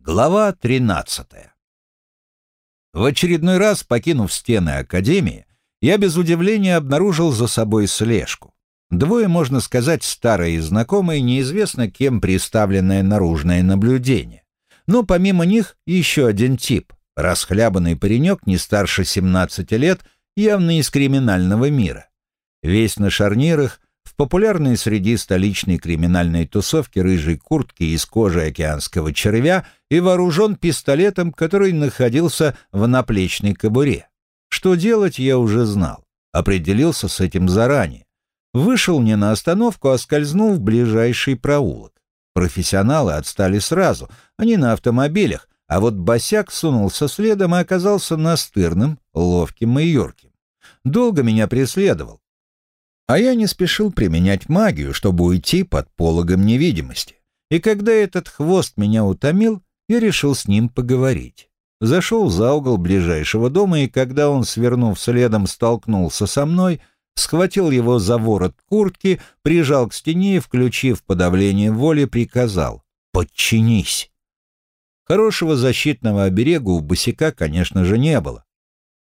Глава 13. В очередной раз, покинув стены Академии, я без удивления обнаружил за собой слежку. Двое, можно сказать, старые и знакомые, неизвестно кем представленное наружное наблюдение. Но помимо них еще один тип, расхлябанный паренек не старше 17 лет, явно из криминального мира. Весь на шарнирах, популярной среди столичной криминальной тусовки рыжей куртки из кожи океанского червя и вооружен пистолетом, который находился в наплечной кобуре. Что делать, я уже знал. Определился с этим заранее. Вышел не на остановку, а скользнул в ближайший проулок. Профессионалы отстали сразу, они на автомобилях, а вот босяк сунулся следом и оказался настырным, ловким и юрким. Долго меня преследовал, а я не спешил применять магию, чтобы уйти под пологом невидимости. И когда этот хвост меня утомил, я решил с ним поговорить. Зашел за угол ближайшего дома, и когда он, свернув следом, столкнулся со мной, схватил его за ворот куртки, прижал к стене и, включив подавление воли, приказал «Подчинись». Хорошего защитного оберега у босика, конечно же, не было.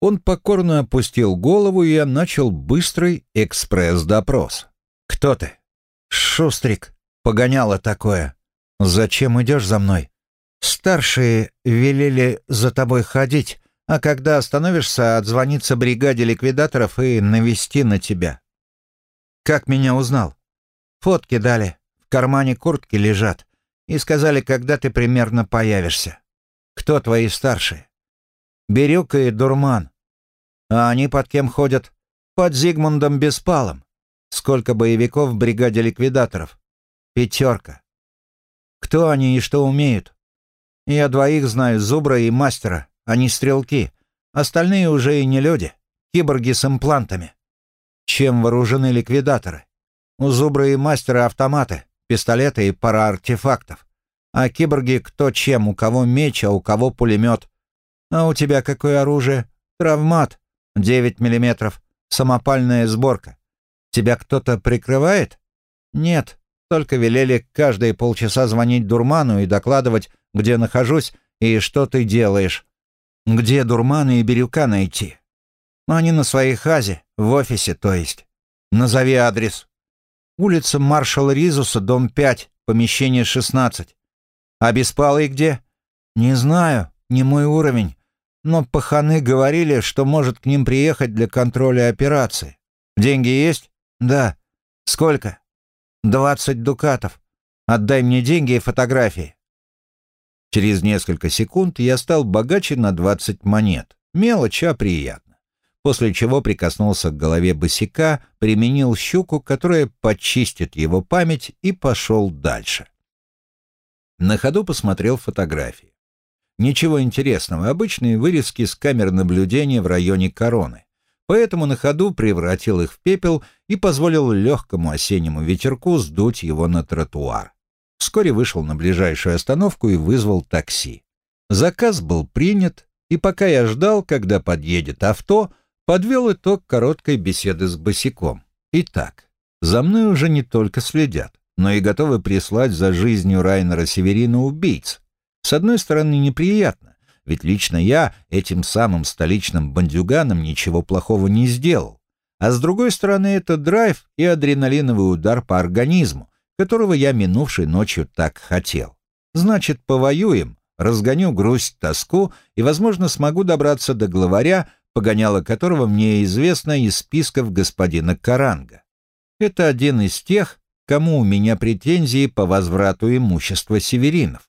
Он покорно опустил голову, и я начал быстрый экспресс-допрос. «Кто ты?» «Шустрик. Погоняло такое. Зачем идешь за мной?» «Старшие велели за тобой ходить, а когда остановишься, отзвониться бригаде ликвидаторов и навести на тебя». «Как меня узнал?» «Фотки дали. В кармане куртки лежат. И сказали, когда ты примерно появишься. Кто твои старшие?» Бирюк и Дурман. А они под кем ходят? Под Зигмундом Беспалом. Сколько боевиков в бригаде ликвидаторов? Пятерка. Кто они и что умеют? Я двоих знаю, Зубра и Мастера. Они стрелки. Остальные уже и не люди. Киборги с имплантами. Чем вооружены ликвидаторы? У Зубра и Мастера автоматы, пистолеты и пара артефактов. А киборги кто чем, у кого меч, а у кого пулемет. «А у тебя какое оружие?» «Травмат. 9 миллиметров. Самопальная сборка. Тебя кто-то прикрывает?» «Нет. Только велели каждые полчаса звонить Дурману и докладывать, где нахожусь и что ты делаешь. Где Дурмана и Бирюка найти?» «Они на своей хазе, в офисе, то есть. Назови адрес». «Улица маршала Ризуса, дом 5, помещение 16. А Беспалый где?» «Не знаю, не мой уровень но паханы говорили, что может к ним приехать для контроля операции. Деньги есть? Да. Сколько? Двадцать дукатов. Отдай мне деньги и фотографии. Через несколько секунд я стал богаче на двадцать монет. Мелочь, а приятно. После чего прикоснулся к голове босика, применил щуку, которая почистит его память, и пошел дальше. На ходу посмотрел фотографии. Ничего интересного, обычные вырезки с камер наблюдения в районе короны. Поэтому на ходу превратил их в пепел и позволил легкому осеннему ветерку сдуть его на тротуар. Вскоре вышел на ближайшую остановку и вызвал такси. Заказ был принят, и пока я ждал, когда подъедет авто, подвел итог короткой беседы с босиком. Итак, за мной уже не только следят, но и готовы прислать за жизнью Райнера Северина убийц, с одной стороны, неприятно, ведь лично я этим самым столичным бандюганам ничего плохого не сделал. А с другой стороны, это драйв и адреналиновый удар по организму, которого я минувшей ночью так хотел. Значит, повоюем, разгоню грусть, тоску и, возможно, смогу добраться до главаря, погоняло которого мне известно из списков господина Каранга. Это один из тех, кому у меня претензии по возврату имущества северинов.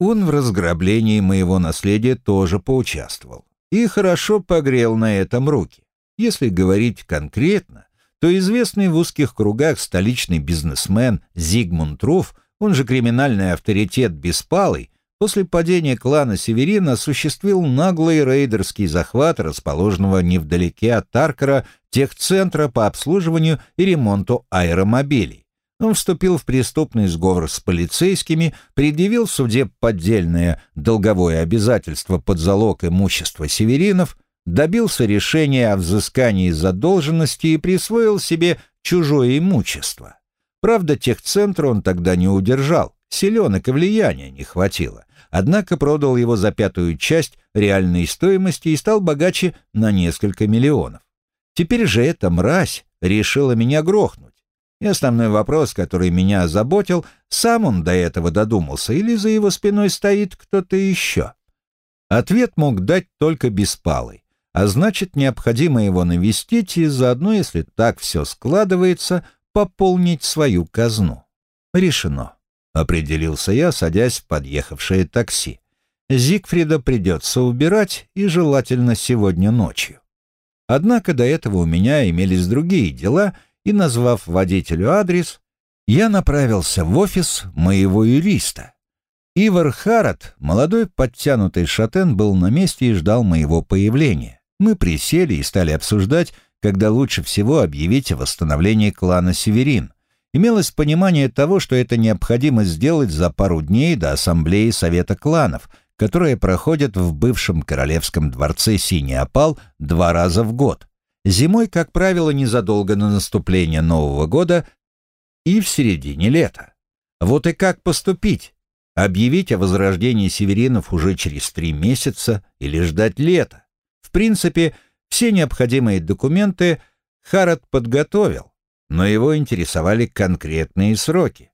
Он в разграблении моего наследия тоже поучаствовал и хорошо погрел на этом руки. Если говорить конкретно, то известный в узких кругах столичный бизнесмен Зигмунд Руф, он же криминальный авторитет Беспалый, после падения клана Северин осуществил наглый рейдерский захват расположенного невдалеке от Таркера техцентра по обслуживанию и ремонту аэромобилей. Он вступил в преступный сговор с полицейскими, предъявил в суде поддельное долговое обязательство под залог имущества северинов, добился решения о взыскании задолженности и присвоил себе чужое имущество. Правда, техцентр он тогда не удержал, селенок и влияния не хватило, однако продал его за пятую часть реальной стоимости и стал богаче на несколько миллионов. Теперь же эта мразь решила меня грохнуть. И основной вопрос, который меня озаботил, сам он до этого додумался или за его спиной стоит кто-то еще. Ответ мог дать только Беспалый, а значит, необходимо его навестить и заодно, если так все складывается, пополнить свою казну. Решено. Определился я, садясь в подъехавшее такси. Зигфрида придется убирать, и желательно сегодня ночью. Однако до этого у меня имелись другие дела, и, назвав водителю адрес, я направился в офис моего юриста. Ивар Харат, молодой подтянутый шатен, был на месте и ждал моего появления. Мы присели и стали обсуждать, когда лучше всего объявить о восстановлении клана Северин. Имелось понимание того, что это необходимо сделать за пару дней до ассамблеи Совета кланов, которая проходит в бывшем королевском дворце Синий Опал два раза в год. Зимой, как правило, незадолго до наступления Нового года и в середине лета. Вот и как поступить? Объявить о возрождении северинов уже через три месяца или ждать лета? В принципе, все необходимые документы Харат подготовил, но его интересовали конкретные сроки.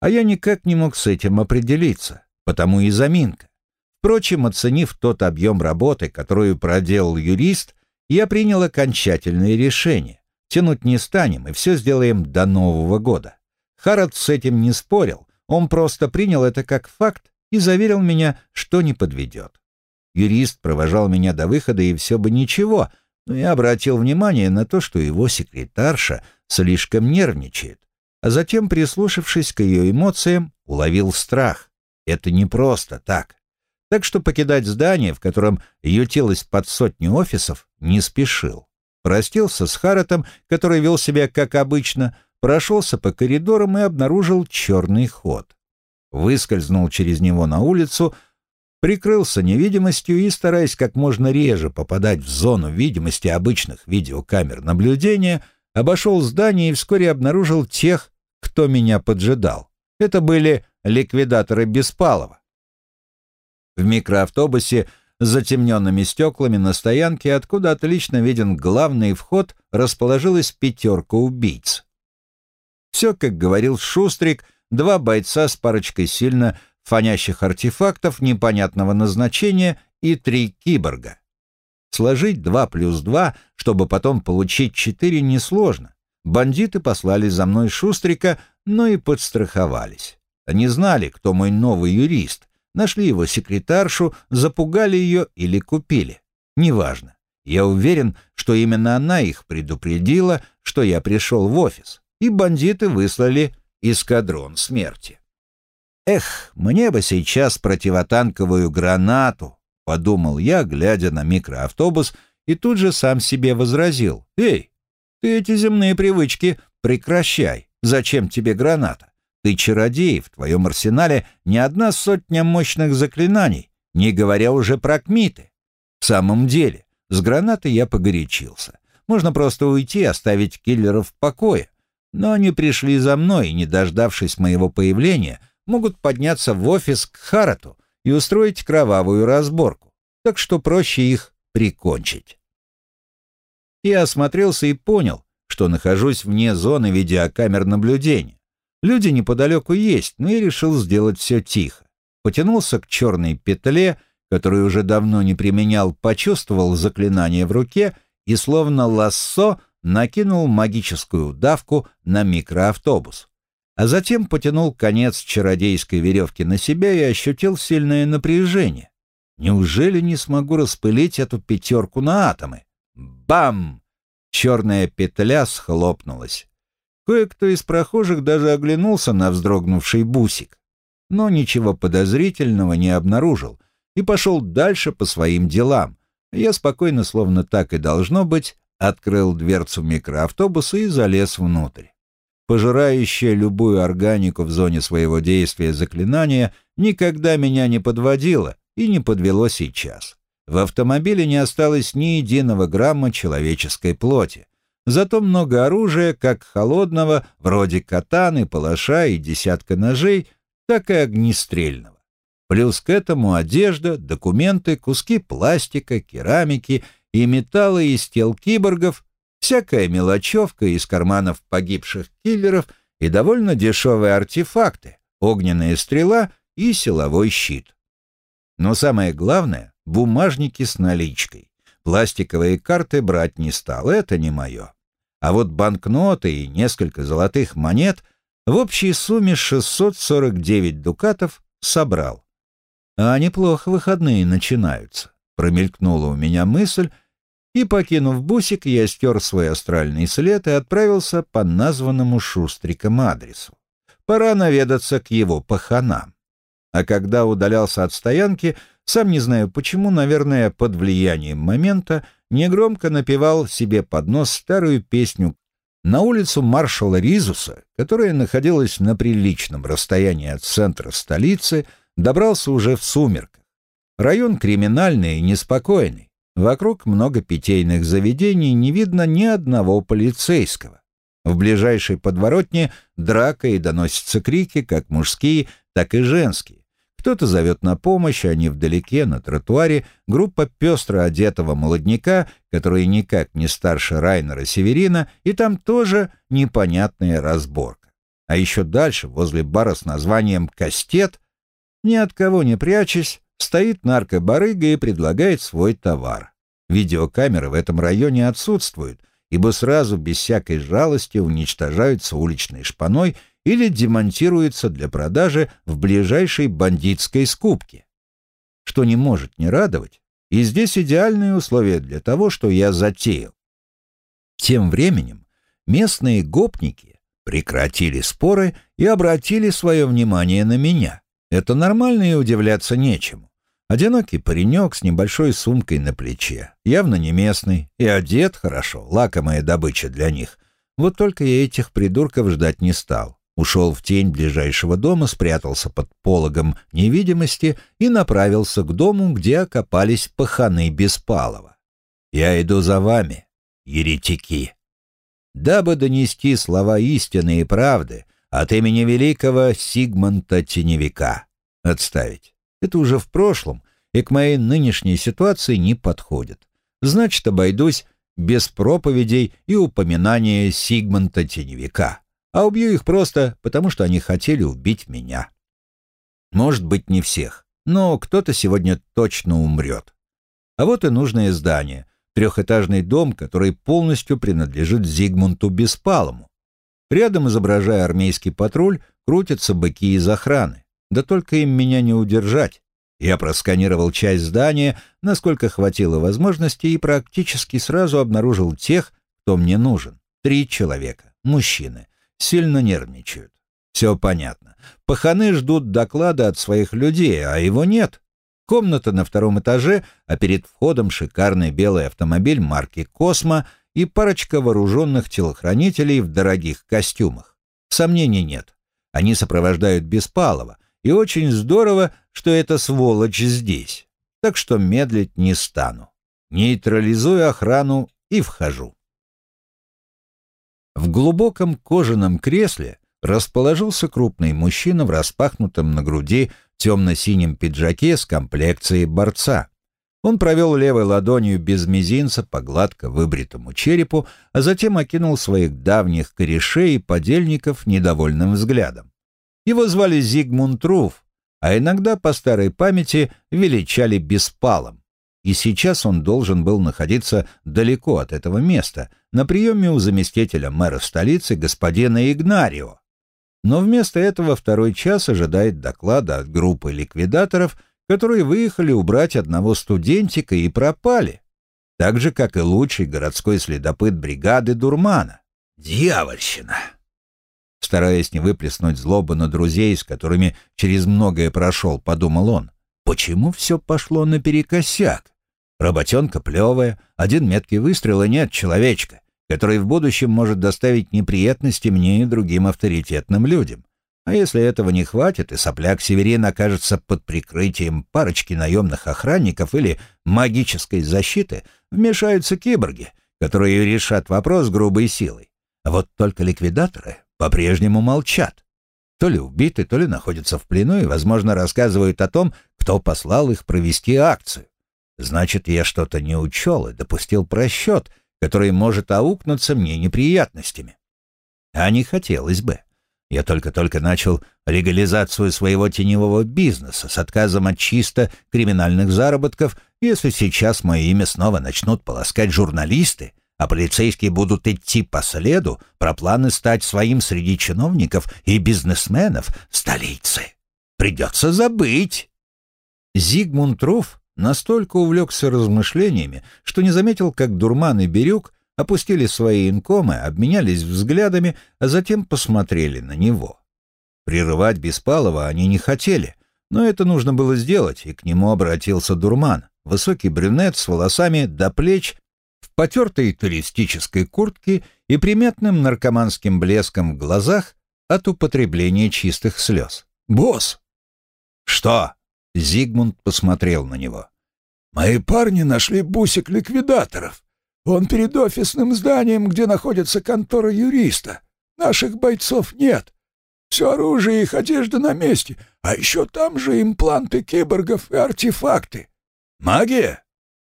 А я никак не мог с этим определиться, потому и заминка. Впрочем, оценив тот объем работы, которую проделал юрист, я принял окончательное решение. Тянуть не станем и все сделаем до Нового года. Харрод с этим не спорил, он просто принял это как факт и заверил меня, что не подведет. Юрист провожал меня до выхода, и все бы ничего, но я обратил внимание на то, что его секретарша слишком нервничает, а затем, прислушавшись к ее эмоциям, уловил страх. Это не просто так. Так что покидать здание, в котором ютилось под сотню офисов, не спешил. Простился с Харатом, который вел себя как обычно, прошелся по коридорам и обнаружил черный ход. Выскользнул через него на улицу, прикрылся невидимостью и, стараясь как можно реже попадать в зону видимости обычных видеокамер наблюдения, обошел здание и вскоре обнаружил тех, кто меня поджидал. Это были ликвидаторы Беспалова. В микроавтобусе с затемненными стеклами на стоянке, откуда отлично виден главный вход, расположилась пятерка убийц. Все, как говорил Шустрик, два бойца с парочкой сильно фонящих артефактов непонятного назначения и три киборга. Сложить два плюс два, чтобы потом получить четыре, несложно. Бандиты послали за мной Шустрика, но и подстраховались. Они знали, кто мой новый юрист, Нашли его секретаршу, запугали ее или купили. Неважно. Я уверен, что именно она их предупредила, что я пришел в офис, и бандиты выслали эскадрон смерти. «Эх, мне бы сейчас противотанковую гранату», — подумал я, глядя на микроавтобус, и тут же сам себе возразил. «Эй, ты эти земные привычки прекращай. Зачем тебе граната? Ты чародей, в твоем арсенале не одна сотня мощных заклинаний, не говоря уже про кмиты. В самом деле, с гранатой я погорячился. Можно просто уйти, оставить киллеров в покое. Но они пришли за мной не дождавшись моего появления, могут подняться в офис к Харату и устроить кровавую разборку. Так что проще их прикончить. Я осмотрелся и понял, что нахожусь вне зоны видеокамер наблюдения. Люди неподалеку есть, но я решил сделать все тихо. Потянулся к черной петле, которую уже давно не применял, почувствовал заклинание в руке и, словно лассо, накинул магическую удавку на микроавтобус. А затем потянул конец чародейской веревки на себя и ощутил сильное напряжение. Неужели не смогу распылить эту пятерку на атомы? Бам! Черная петля схлопнулась. Кое-кто из прохожих даже оглянулся на вздрогнувший бусик, но ничего подозрительного не обнаружил и пошел дальше по своим делам. Я спокойно, словно так и должно быть, открыл дверцу микроавтобуса и залез внутрь. Пожирающее любую органику в зоне своего действия заклинание никогда меня не подводило и не подвело сейчас. В автомобиле не осталось ни единого грамма человеческой плоти. Зато много оружия, как холодного, вроде катаны, палаша и десятка ножей, так и огнестрельного. Плюс к этому одежда, документы, куски пластика, керамики и металла из тел киборгов, всякая мелочевка из карманов погибших киллеров и довольно дешевые артефакты, огненная стрела и силовой щит. Но самое главное — бумажники с наличкой. Пластиковые карты брать не стал, это не мое. А вот банкноты и несколько золотых монет в общей сумме 649 дукатов собрал. А неплохо выходные начинаются. Промелькнула у меня мысль, и, покинув бусик, я стер свой астральный след и отправился по названному Шустриком адресу. Пора наведаться к его паханам. А когда удалялся от стоянки, сам не знаю почему, наверное, под влиянием момента, негромко напевал себе под нос старую песню на улицу маршала Ризуса, которая находилась на приличном расстоянии от центра столицы, добрался уже в сумерках. Район криминальный и неспокойный. Вокруг много питейных заведений, не видно ни одного полицейского. В ближайшей подворотне драка и доносятся крики, как мужские, так и женские. Кто-то зовет на помощь, а не вдалеке, на тротуаре, группа пестро одетого молодняка, который никак не старше Райнера Северина, и там тоже непонятная разборка. А еще дальше, возле бара с названием «Кастет», ни от кого не прячась, стоит наркобарыга и предлагает свой товар. Видеокамеры в этом районе отсутствуют, ибо сразу, без всякой жалости, уничтожаются уличной шпаной – или демонтируется для продажи в ближайшей бандитской скупке. Что не может не радовать, и здесь идеальные условия для того, что я затеял. Тем временем местные гопники прекратили споры и обратили свое внимание на меня. Это нормально и удивляться нечему. Одинокий паренек с небольшой сумкой на плече, явно не местный, и одет хорошо, лакомая добыча для них. Вот только я этих придурков ждать не стал ушел в тень ближайшего дома, спрятался под пологом невидимости и направился к дому, где окопались паханы Беспалова. «Я иду за вами, еретики!» Дабы донести слова истины и правды от имени великого Сигмонта Теневика. Отставить. Это уже в прошлом и к моей нынешней ситуации не подходит. Значит, обойдусь без проповедей и упоминания Сигмонта Теневика а убью их просто потому, что они хотели убить меня. Может быть, не всех, но кто-то сегодня точно умрет. А вот и нужное здание, трехэтажный дом, который полностью принадлежит Зигмунту Беспалому. Рядом, изображая армейский патруль, крутятся быки из охраны. Да только им меня не удержать. Я просканировал часть здания, насколько хватило возможности, и практически сразу обнаружил тех, кто мне нужен. Три человека, мужчины сильно нервничают. Все понятно. Паханы ждут доклада от своих людей, а его нет. Комната на втором этаже, а перед входом шикарный белый автомобиль марки «Космо» и парочка вооруженных телохранителей в дорогих костюмах. Сомнений нет. Они сопровождают Беспалова, и очень здорово, что эта сволочь здесь. Так что медлить не стану. Нейтрализую охрану и вхожу. В глубоком кожаном кресле расположился крупный мужчина в распахнутом на груди темно-синем пиджаке с комплекцией борца. Он провел левой ладонью без мизинца по гладко выбритому черепу, а затем окинул своих давних корешей и подельников недовольным взглядом. Его звали Зигмунд Руф, а иногда по старой памяти величали Беспалом и сейчас он должен был находиться далеко от этого места, на приеме у заместителя мэра столицы господина Игнарио. Но вместо этого второй час ожидает доклада от группы ликвидаторов, которые выехали убрать одного студентика и пропали, так же, как и лучший городской следопыт бригады Дурмана. Дьявольщина! Стараясь не выплеснуть злобу на друзей, с которыми через многое прошел, подумал он, почему все пошло наперекосяк? Работенка плевая, один меткий выстрел и нет человечка, который в будущем может доставить неприятности мне и другим авторитетным людям. А если этого не хватит, и сопляк Северин окажется под прикрытием парочки наемных охранников или магической защиты, вмешаются киборги, которые решат вопрос грубой силой. А вот только ликвидаторы по-прежнему молчат. То ли убиты, то ли находятся в плену и, возможно, рассказывают о том, кто послал их провести акцию. Значит, я что-то не учел и допустил просчет, который может аукнуться мне неприятностями. А не хотелось бы. Я только-только начал легализацию своего теневого бизнеса с отказом от чисто криминальных заработков. Если сейчас мое имя снова начнут полоскать журналисты, а полицейские будут идти по следу про планы стать своим среди чиновников и бизнесменов в столице, придется забыть. Зигмунд Руф настолько увлекся размышлениями, что не заметил, как Дурман и Бирюк опустили свои инкомы, обменялись взглядами, а затем посмотрели на него. Прерывать Беспалова они не хотели, но это нужно было сделать, и к нему обратился Дурман, высокий брюнет с волосами до плеч, в потертой туристической куртке и приметным наркоманским блеском в глазах от употребления чистых слез. «Босс!» «Что?» — Зигмунд посмотрел на него. «Мои парни нашли бусик ликвидаторов. Он перед офисным зданием, где находится контора юриста. Наших бойцов нет. Все оружие и их одежда на месте, а еще там же импланты киборгов и артефакты. Магия?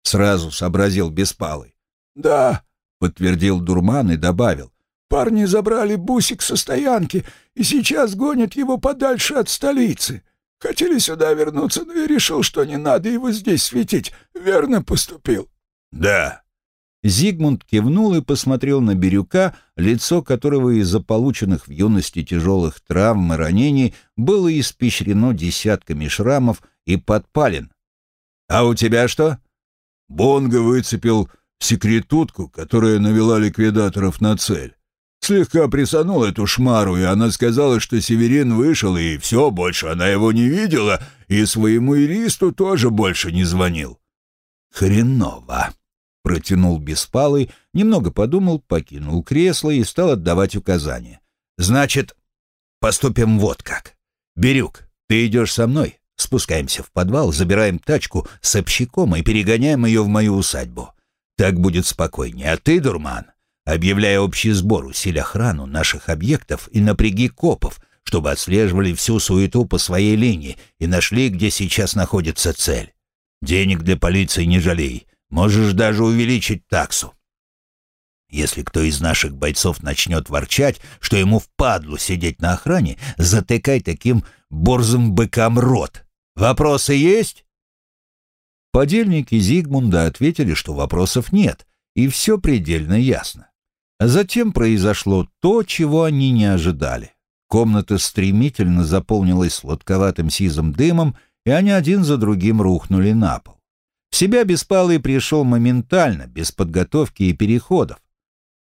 Сразу сообразил Беспалый. Да, подтвердил Дурман и добавил. Парни забрали бусик со стоянки и сейчас гонят его подальше от столицы. Хотели сюда вернуться, но я решил, что не надо его здесь светить. Верно поступил. Да, Зигмунд кивнул и посмотрел на Бирюка, лицо которого из-за полученных в юности тяжелых травм и ранений было испещрено десятками шрамов и подпален. «А у тебя что?» Бонго выцепил секретутку, которая навела ликвидаторов на цель. Слегка присанул эту шмару, и она сказала, что Северин вышел, и все, больше она его не видела, и своему иристу тоже больше не звонил. «Хреново!» Протянул беспалый, немного подумал, покинул кресло и стал отдавать указания. «Значит, поступим вот как. Бирюк, ты идешь со мной, спускаемся в подвал, забираем тачку с общаком и перегоняем ее в мою усадьбу. Так будет спокойнее. А ты, дурман, объявляй общий сбор, усиль охрану наших объектов и напряги копов, чтобы отслеживали всю суету по своей линии и нашли, где сейчас находится цель. Денег для полиции не жалей. Можешь даже увеличить таксу. Если кто из наших бойцов начнет ворчать, что ему впадлу сидеть на охране, затыкай таким борзым быкам рот. Вопросы есть?» Подельники Зигмунда ответили, что вопросов нет, и все предельно ясно. Затем произошло то, чего они не ожидали. Комната стремительно заполнилась сладковатым сизым дымом, и они один за другим рухнули на пол. В себя Беспалый пришел моментально, без подготовки и переходов.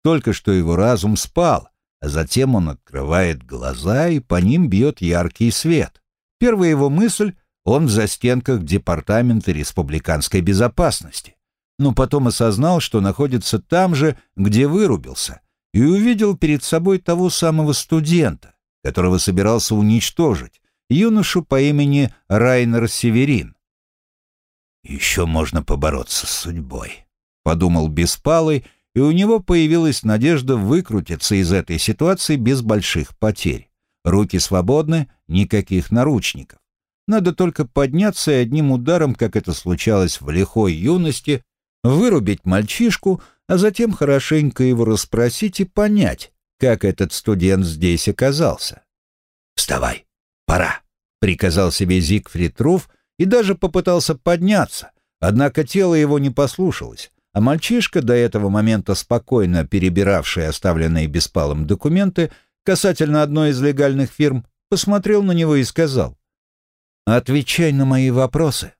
Только что его разум спал, а затем он открывает глаза, и по ним бьет яркий свет. Первая его мысль — он в застенках Департамента республиканской безопасности. Но потом осознал, что находится там же, где вырубился, и увидел перед собой того самого студента, которого собирался уничтожить, юношу по имени Райнер Северин. «Еще можно побороться с судьбой», — подумал Беспалый, и у него появилась надежда выкрутиться из этой ситуации без больших потерь. Руки свободны, никаких наручников. Надо только подняться и одним ударом, как это случалось в лихой юности, вырубить мальчишку, а затем хорошенько его расспросить и понять, как этот студент здесь оказался. «Вставай, пора», — приказал себе Зигфрид Руф, и даже попытался подняться, однако тело его не послушалось, а мальчишка, до этого момента спокойно перебиравший оставленные беспалом документы касательно одной из легальных фирм, посмотрел на него и сказал, «Отвечай на мои вопросы».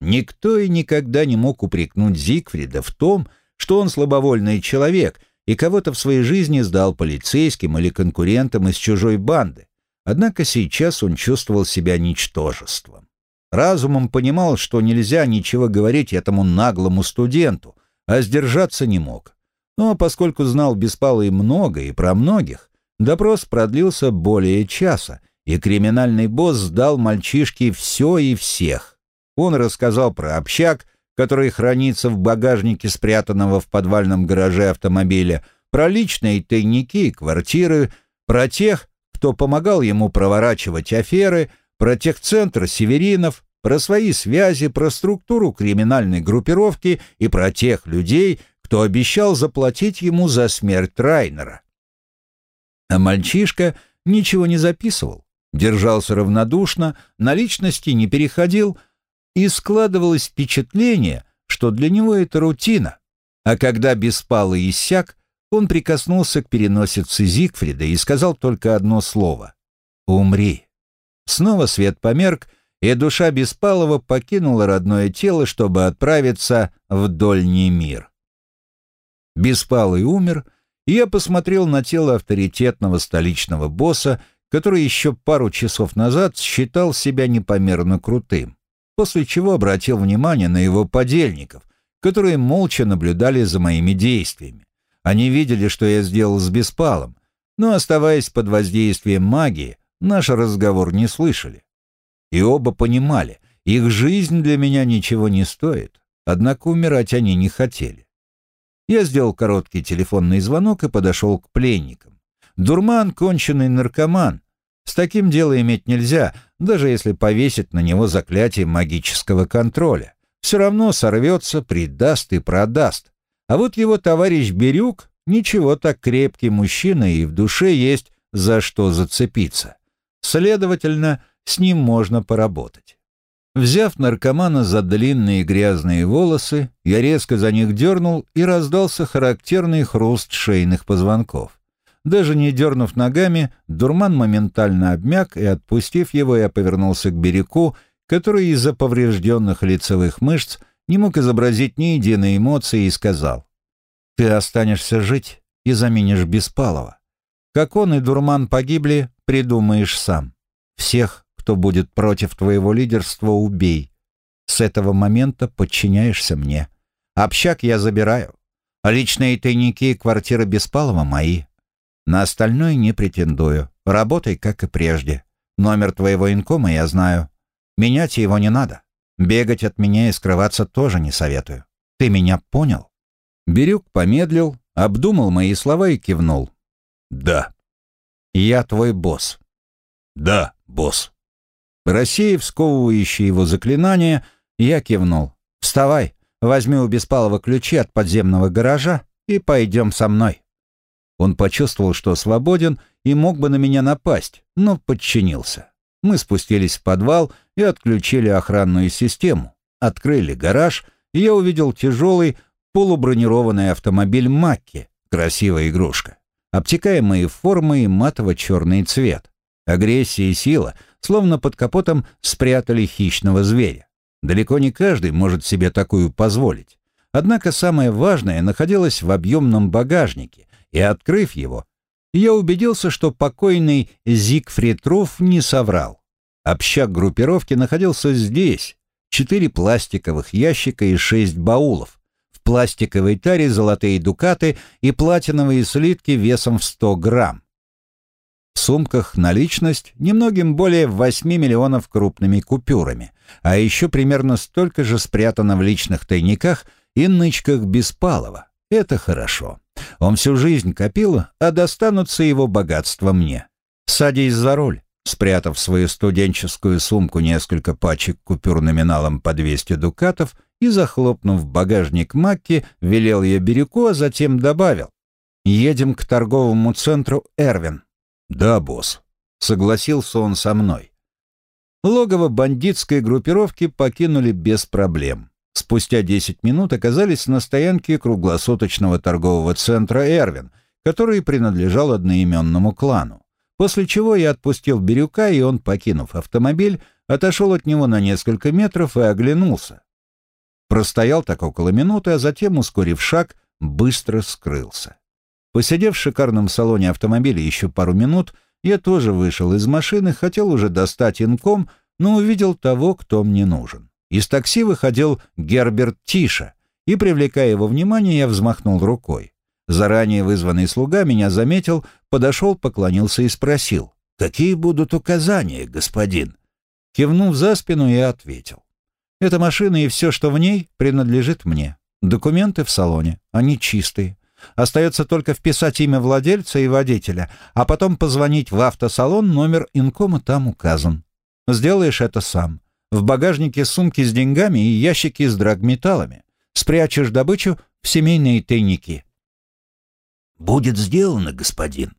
Никто и никогда не мог упрекнуть Зигфрида в том, что он слабовольный человек и кого-то в своей жизни сдал полицейским или конкурентам из чужой банды. Однако сейчас он чувствовал себя ничтожеством. Разумом понимал, что нельзя ничего говорить этому наглому студенту, а сдержаться не мог. Но поскольку знал Беспалый много и про многих, допрос продлился более часа, и криминальный босс сдал мальчишке все и всех. Он рассказал про общак, который хранится в багажнике спрятанного в подвальном гараже автомобиля, про личные тайники и квартиры, про тех, кто помогал ему проворачивать аферы, про техцентр Северинов, про свои связи, про структуру криминальной группировки и про тех людей, кто обещал заплатить ему за смерть Райнера. А мальчишка ничего не записывал, держался равнодушно, на личности не переходил, и складывалось впечатление, что для него это рутина. А когда Беспалый иссяк, он прикоснулся к переносице Зигфрида и сказал только одно слово — «Умри». Снова свет померк, и душа Беспалова покинула родное тело, чтобы отправиться в дольний мир. Беспалый умер, и я посмотрел на тело авторитетного столичного босса, который еще пару часов назад считал себя непомерно крутым, после чего обратил внимание на его подельников, которые молча наблюдали за моими действиями. Они видели, что я сделал с Беспалом, но, оставаясь под воздействием магии, наш разговор не слышали. И оба понимали, их жизнь для меня ничего не стоит, однако умирать они не хотели. Я сделал короткий телефонный звонок и подошел к пленникам. Дурман — конченый наркоман. С таким дело иметь нельзя, даже если повесить на него заклятие магического контроля. Все равно сорвется, предаст и продаст. А вот его товарищ Бирюк — ничего так крепкий мужчина, и в душе есть за что зацепиться. Следовательно, с ним можно поработать. Взяв наркомана за длинные грязные волосы, я резко за них дернул, и раздался характерный хруст шейных позвонков. Даже не дернув ногами, дурман моментально обмяк, и, отпустив его, я повернулся к берегу, который из-за поврежденных лицевых мышц не мог изобразить ни единой эмоции, и сказал, «Ты останешься жить и заменишь Беспалова. Как он и дурман погибли, придумаешь сам. Всех кто будет против твоего лидерства, убей. С этого момента подчиняешься мне. Общак я забираю. Личные тайники и квартира Беспалова мои. На остальное не претендую. Работай, как и прежде. Номер твоего инкома я знаю. Менять его не надо. Бегать от меня и скрываться тоже не советую. Ты меня понял?» Бирюк помедлил, обдумал мои слова и кивнул. «Да». «Я твой босс». «Да, босс». Рассеяв сковывающие его заклинания, я кивнул. «Вставай, возьми у Беспалова ключи от подземного гаража и пойдем со мной». Он почувствовал, что свободен и мог бы на меня напасть, но подчинился. Мы спустились в подвал и отключили охранную систему, открыли гараж, и я увидел тяжелый полубронированный автомобиль Макки, красивая игрушка, обтекаемые формы и матово-черный цвет. Агрессия и сила — словно под капотом спрятали хищного зверя. Далеко не каждый может себе такую позволить. Однако самое важное находилось в объемном багажнике, и, открыв его, я убедился, что покойный Зигфрид Руф не соврал. Общак группировки находился здесь. Четыре пластиковых ящика и шесть баулов. В пластиковой таре золотые дукаты и платиновые слитки весом в 100 грамм. В сумках наличность немногим более 8 миллионов крупными купюрами, а еще примерно столько же спрятано в личных тайниках и нычках Беспалова. Это хорошо. Он всю жизнь копил, а достанутся его богатства мне. Садись за руль. Спрятав в свою студенческую сумку несколько пачек купюр номиналом по 200 дукатов и захлопнув багажник Макки, велел я Бирюку, а затем добавил. «Едем к торговому центру «Эрвин». «Да, босс», — согласился он со мной. Логово бандитской группировки покинули без проблем. Спустя 10 минут оказались на стоянке круглосуточного торгового центра «Эрвин», который принадлежал одноименному клану. После чего я отпустил Бирюка, и он, покинув автомобиль, отошел от него на несколько метров и оглянулся. Простоял так около минуты, а затем, ускорив шаг, быстро скрылся. Посидев в шикарном салоне автомобиля еще пару минут, я тоже вышел из машины, хотел уже достать инком, но увидел того, кто мне нужен. Из такси выходил Герберт Тиша, и, привлекая его внимание, я взмахнул рукой. Заранее вызванный слуга меня заметил, подошел, поклонился и спросил, «Какие будут указания, господин?» Кивнув за спину, я ответил, «Эта машина и все, что в ней, принадлежит мне. Документы в салоне, они чистые. Остается только вписать имя владельца и водителя, а потом позвонить в автосалон, номер инкома там указан. Сделаешь это сам. В багажнике сумки с деньгами и ящики с драгметаллами. Спрячешь добычу в семейные тайники. «Будет сделано, господин».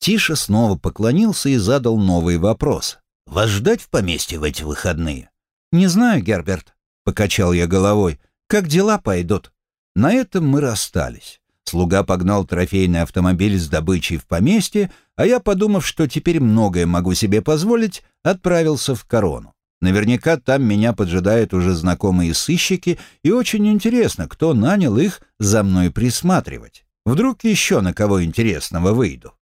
Тише снова поклонился и задал новый вопрос. «Вас ждать в поместье в эти выходные?» «Не знаю, Герберт», — покачал я головой. «Как дела пойдут?» На этом мы расстались. Слуга погнал трофейный автомобиль с добычей в поместье, а я, подумав, что теперь многое могу себе позволить, отправился в корону. Наверняка там меня поджидают уже знакомые сыщики, и очень интересно, кто нанял их за мной присматривать. Вдруг еще на кого интересного выйду.